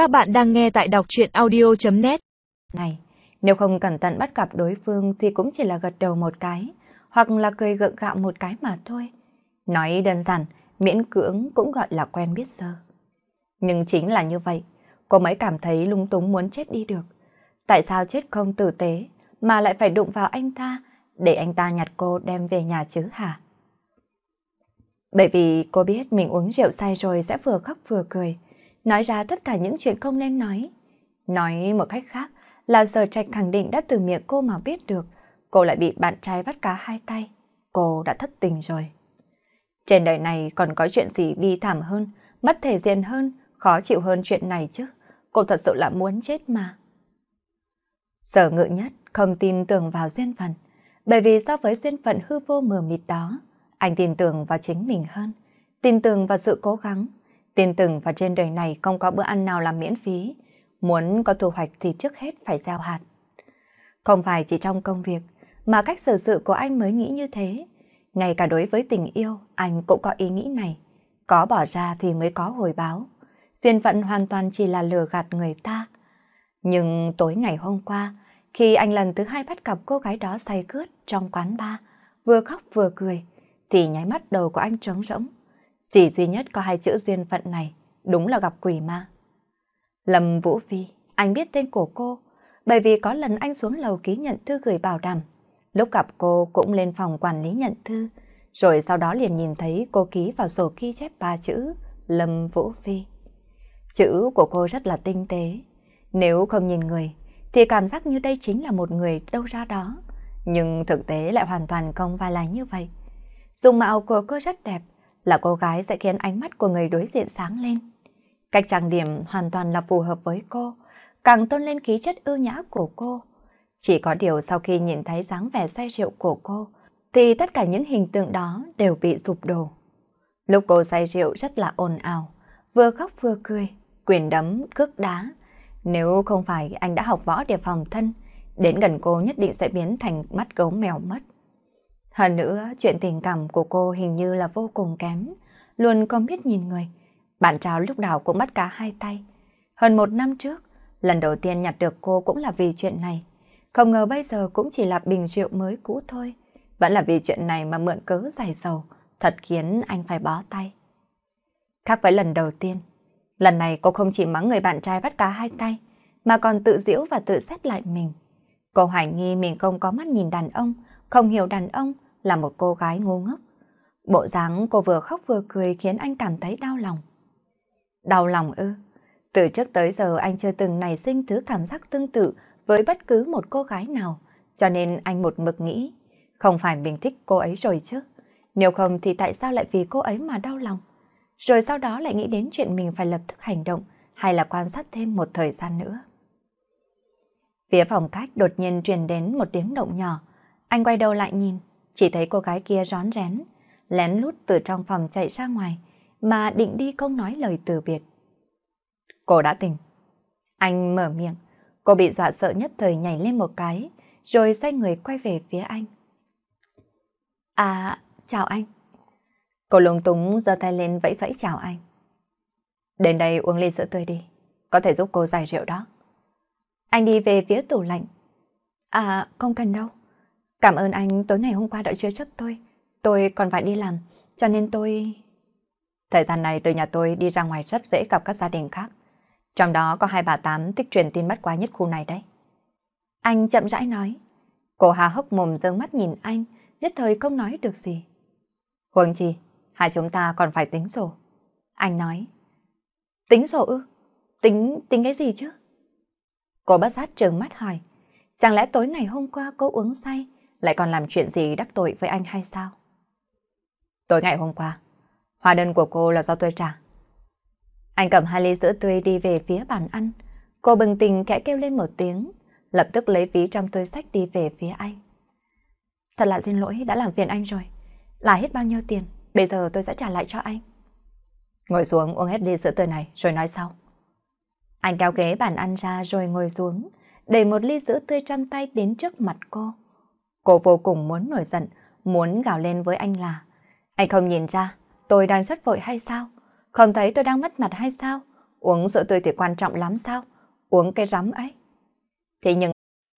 Các bạn đang nghe tại đọc chuyện audio.net Này, nếu không cẩn thận bắt gặp đối phương thì cũng chỉ là gật đầu một cái, hoặc là cười gượng gạo một cái mà thôi. Nói đơn giản, miễn cưỡng cũng gọi là quen biết sơ. Nhưng chính là như vậy, cô mới cảm thấy lung túng muốn chết đi được. Tại sao chết không tử tế mà lại phải đụng vào anh ta để anh ta nhặt cô đem về nhà chứ hả? Bởi vì cô biết mình uống rượu say rồi sẽ vừa khóc vừa cười, nói ra tất cả những chuyện không nên nói. Nói một cách khác là giờ trạch khẳng định đã từ miệng cô mà biết được cô lại bị bạn trai bắt cá hai tay. Cô đã thất tình rồi. Trên đời này còn có chuyện gì bi thảm hơn, mất thể diện hơn, khó chịu hơn chuyện này chứ. Cô thật sự là muốn chết mà. Sở ngự nhất không tin tưởng vào duyên phận, bởi vì so với duyên phận hư vô mờ mịt đó, anh tin tưởng vào chính mình hơn, tin tưởng vào sự cố gắng, tin tưởng vào trên đời này không có bữa ăn nào là miễn phí, muốn có thu hoạch thì trước hết phải gieo hạt. Không phải chỉ trong công việc, mà cách xử sự của anh mới nghĩ như thế. Ngay cả đối với tình yêu, anh cũng có ý nghĩ này. Có bỏ ra thì mới có hồi báo. Duyên phận hoàn toàn chỉ là lừa gạt người ta. Nhưng tối ngày hôm qua, khi anh lần thứ hai bắt gặp cô gái đó say cướt trong quán bar, vừa khóc vừa cười, thì nháy mắt đầu của anh trống rỗng. Chỉ duy nhất có hai chữ duyên phận này, đúng là gặp quỷ ma. Lâm Vũ Phi, anh biết tên của cô, bởi vì có lần anh xuống lầu ký nhận thư gửi bảo đảm. Lúc gặp cô cũng lên phòng quản lý nhận thư, rồi sau đó liền nhìn thấy cô ký vào sổ ghi chép ba chữ Lâm Vũ Phi. Chữ của cô rất là tinh tế. Nếu không nhìn người, thì cảm giác như đây chính là một người đâu ra đó. Nhưng thực tế lại hoàn toàn không phải là như vậy. dung mạo của cô rất đẹp, là cô gái sẽ khiến ánh mắt của người đối diện sáng lên. Cách trang điểm hoàn toàn là phù hợp với cô, càng tôn lên khí chất ưu nhã của cô. Chỉ có điều sau khi nhìn thấy dáng vẻ say rượu của cô, thì tất cả những hình tượng đó đều bị sụp đổ. Lúc cô say rượu rất là ồn ào, vừa khóc vừa cười, quyền đấm, cước đá. Nếu không phải anh đã học võ để phòng thân, đến gần cô nhất định sẽ biến thành mắt gấu mèo mất. Hơn nữa, chuyện tình cảm của cô hình như là vô cùng kém, luôn không biết nhìn người. Bạn trao lúc nào cũng bắt cá hai tay. Hơn một năm trước, lần đầu tiên nhặt được cô cũng là vì chuyện này. Không ngờ bây giờ cũng chỉ là bình rượu mới cũ thôi. Vẫn là vì chuyện này mà mượn cớ dài sầu, thật khiến anh phải bó tay. Khác với lần đầu tiên, lần này cô không chỉ mắng người bạn trai bắt cá hai tay, mà còn tự giễu và tự xét lại mình. Cô hoài nghi mình không có mắt nhìn đàn ông, không hiểu đàn ông là một cô gái ngu ngốc. Bộ dáng cô vừa khóc vừa cười khiến anh cảm thấy đau lòng. Đau lòng ư? Từ trước tới giờ anh chưa từng nảy sinh thứ cảm giác tương tự với bất cứ một cô gái nào, cho nên anh một mực nghĩ, không phải mình thích cô ấy rồi chứ. Nếu không thì tại sao lại vì cô ấy mà đau lòng? Rồi sau đó lại nghĩ đến chuyện mình phải lập tức hành động hay là quan sát thêm một thời gian nữa. Phía phòng khách đột nhiên truyền đến một tiếng động nhỏ. Anh quay đầu lại nhìn, chỉ thấy cô gái kia rón rén, lén lút từ trong phòng chạy ra ngoài, mà định đi không nói lời từ biệt. Cô đã tỉnh. Anh mở miệng, cô bị dọa sợ nhất thời nhảy lên một cái, rồi xoay người quay về phía anh. À, chào anh. Cô lung túng giơ tay lên vẫy vẫy chào anh. Đến đây uống ly sữa tươi đi, có thể giúp cô giải rượu đó. Anh đi về phía tủ lạnh. À, không cần đâu. Cảm ơn anh tối ngày hôm qua đã chứa chấp tôi. Tôi còn phải đi làm, cho nên tôi... Thời gian này từ nhà tôi đi ra ngoài rất dễ gặp các gia đình khác. Trong đó có hai bà tám thích truyền tin bắt quái nhất khu này đấy. Anh chậm rãi nói. Cô Hà hốc mồm dương mắt nhìn anh, nhất thời không nói được gì. Huống chi, hai chúng ta còn phải tính sổ. Anh nói. Tính sổ ư? Tính, tính cái gì chứ? Cô bất giác trừng mắt hỏi. Chẳng lẽ tối ngày hôm qua cô uống say, lại còn làm chuyện gì đắc tội với anh hay sao? Tối ngày hôm qua, hóa đơn của cô là do tôi trả. Anh cầm hai ly sữa tươi đi về phía bàn ăn. Cô bừng tình kẽ kêu lên một tiếng, lập tức lấy ví trong túi sách đi về phía anh. Thật là xin lỗi đã làm phiền anh rồi. Là hết bao nhiêu tiền, bây giờ tôi sẽ trả lại cho anh. Ngồi xuống uống hết ly sữa tươi này rồi nói sau. Anh kéo ghế bàn ăn ra rồi ngồi xuống, đẩy một ly sữa tươi trong tay đến trước mặt cô. Cô vô cùng muốn nổi giận, muốn gào lên với anh là Anh không nhìn ra, tôi đang rất vội hay sao? Không thấy tôi đang mất mặt hay sao? Uống sữa tươi thì quan trọng lắm sao? Uống cái rắm ấy. Thế nhưng...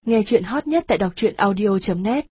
Nghe chuyện hot nhất tại đọc truyện audio.net